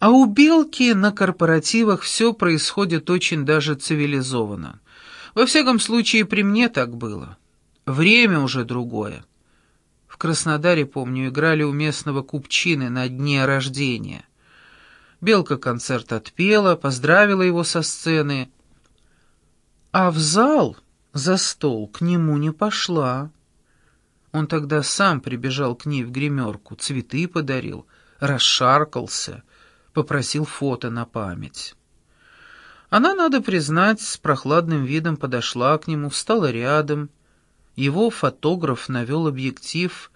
А у Белки на корпоративах все происходит очень даже цивилизованно. Во всяком случае, при мне так было. Время уже другое. В Краснодаре, помню, играли у местного купчины на дне рождения. Белка концерт отпела, поздравила его со сцены, а в зал за стол к нему не пошла. Он тогда сам прибежал к ней в гримерку, цветы подарил, расшаркался, попросил фото на память. Она, надо признать, с прохладным видом подошла к нему, встала рядом. Его фотограф навел объектив,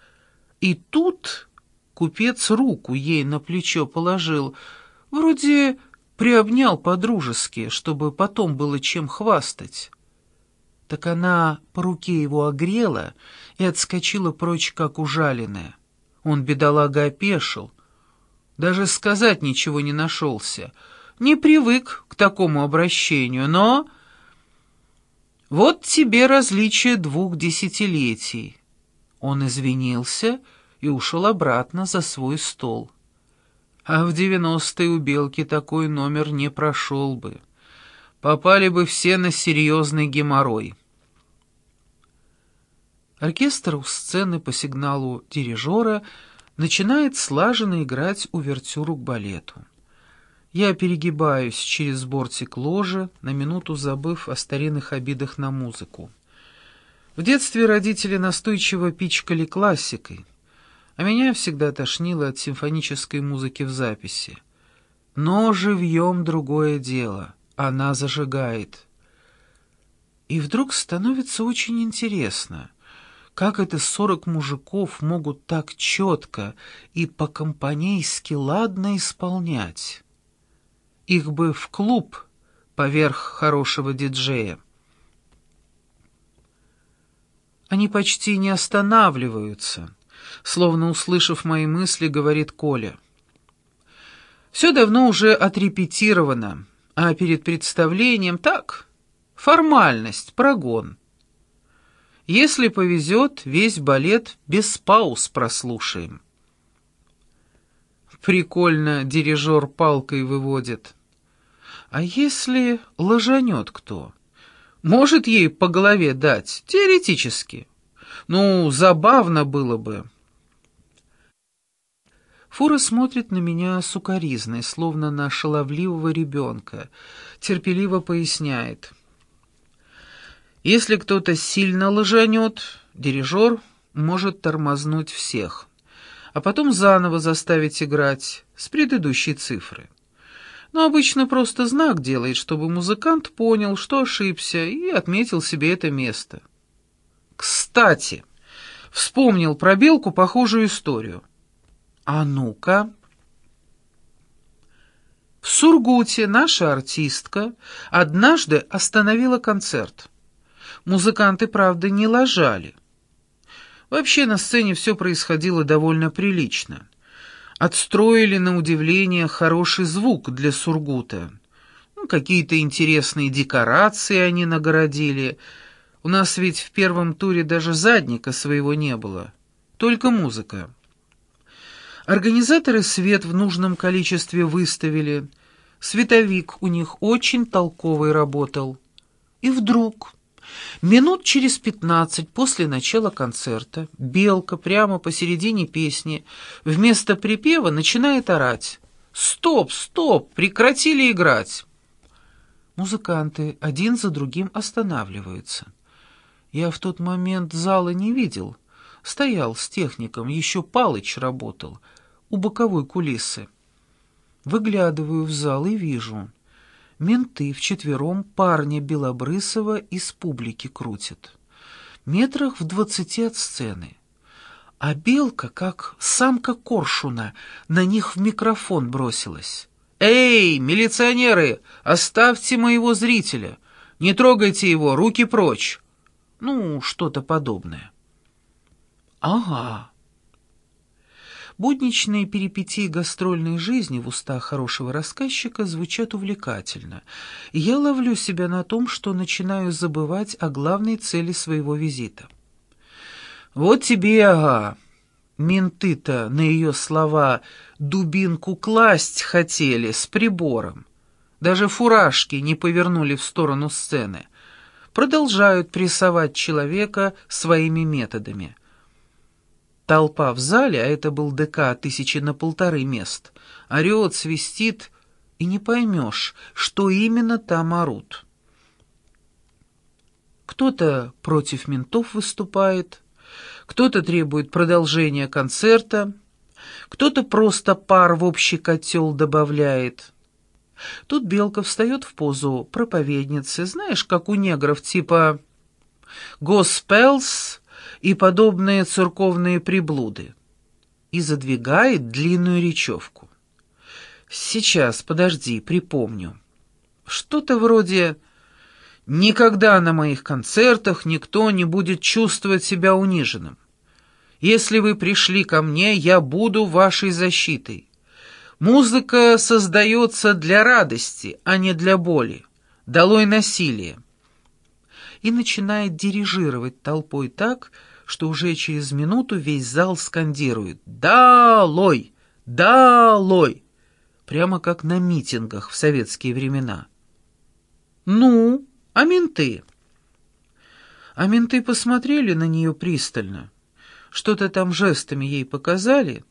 и тут купец руку ей на плечо положил, вроде приобнял по-дружески, чтобы потом было чем хвастать. Так она по руке его огрела и отскочила прочь, как ужаленная. Он, бедолага, опешил. Даже сказать ничего не нашелся. Не привык к такому обращению, но... Вот тебе различие двух десятилетий. Он извинился и ушел обратно за свой стол. А в девяностые у Белки такой номер не прошел бы попали бы все на серьезный геморрой. Оркестр у сцены по сигналу дирижера начинает слаженно играть увертюру к балету. Я перегибаюсь через бортик ложа, на минуту забыв о старинных обидах на музыку. В детстве родители настойчиво пичкали классикой, а меня всегда тошнило от симфонической музыки в записи. Но живьем другое дело — она зажигает. И вдруг становится очень интересно, как это сорок мужиков могут так четко и по-компанейски ладно исполнять. Их бы в клуб поверх хорошего диджея. Они почти не останавливаются, словно услышав мои мысли, говорит Коля. Все давно уже отрепетировано, а перед представлением так, формальность, прогон. Если повезет, весь балет без пауз прослушаем. Прикольно дирижер палкой выводит. А если ложанет кто? Может ей по голове дать, теоретически. Ну, забавно было бы. Фура смотрит на меня сукоризной, словно на шаловливого ребенка. Терпеливо поясняет. Если кто-то сильно лжанет, дирижер может тормознуть всех, а потом заново заставить играть с предыдущей цифры. Но обычно просто знак делает, чтобы музыкант понял, что ошибся, и отметил себе это место. Кстати, вспомнил про белку похожую историю. «А ну-ка!» В Сургуте наша артистка однажды остановила концерт. Музыканты, правда, не ложали. Вообще на сцене все происходило довольно прилично. Отстроили, на удивление, хороший звук для Сургута. Ну, Какие-то интересные декорации они нагородили. У нас ведь в первом туре даже задника своего не было. Только музыка. Организаторы свет в нужном количестве выставили. Световик у них очень толковый работал. И вдруг, минут через пятнадцать после начала концерта, Белка прямо посередине песни вместо припева начинает орать. «Стоп, стоп! Прекратили играть!» Музыканты один за другим останавливаются. Я в тот момент зала не видел. Стоял с техником, еще Палыч работал — у боковой кулисы. Выглядываю в зал и вижу. Менты вчетвером парня Белобрысова из публики крутят. Метрах в двадцати от сцены. А белка, как самка коршуна, на них в микрофон бросилась. «Эй, милиционеры, оставьте моего зрителя! Не трогайте его, руки прочь!» Ну, что-то подобное. «Ага, Будничные перипетии гастрольной жизни в устах хорошего рассказчика звучат увлекательно, я ловлю себя на том, что начинаю забывать о главной цели своего визита. «Вот тебе ага. Менты-то на ее слова дубинку класть хотели с прибором. Даже фуражки не повернули в сторону сцены. Продолжают прессовать человека своими методами. Толпа в зале, а это был ДК тысячи на полторы мест, орет, свистит, и не поймешь, что именно там орут. Кто-то против ментов выступает, кто-то требует продолжения концерта, кто-то просто пар в общий котел добавляет. Тут Белка встает в позу проповедницы, знаешь, как у негров, типа «Госпелс» и подобные церковные приблуды, и задвигает длинную речевку. «Сейчас, подожди, припомню. Что-то вроде Никогда на моих концертах никто не будет чувствовать себя униженным. Если вы пришли ко мне, я буду вашей защитой. Музыка создается для радости, а не для боли. Долой насилие. И начинает дирижировать толпой так, что уже через минуту весь зал скандирует «Долой! Долой!» Прямо как на митингах в советские времена. «Ну?» А менты? А менты посмотрели на нее пристально, что-то там жестами ей показали,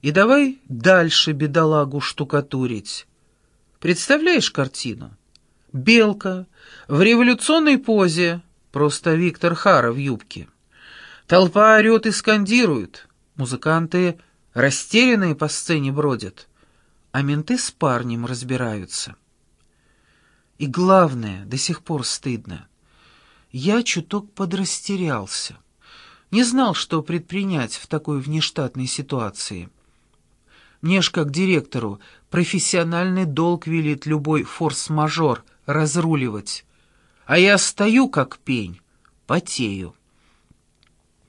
и давай дальше бедолагу штукатурить. Представляешь картину? Белка в революционной позе, просто Виктор Хара в юбке. Толпа орет и скандирует, музыканты растерянные по сцене бродят, а менты с парнем разбираются. И главное, до сих пор стыдно. Я чуток подрастерялся. Не знал, что предпринять в такой внештатной ситуации. Мне ж как директору профессиональный долг велит любой форс-мажор разруливать. А я стою как пень, потею.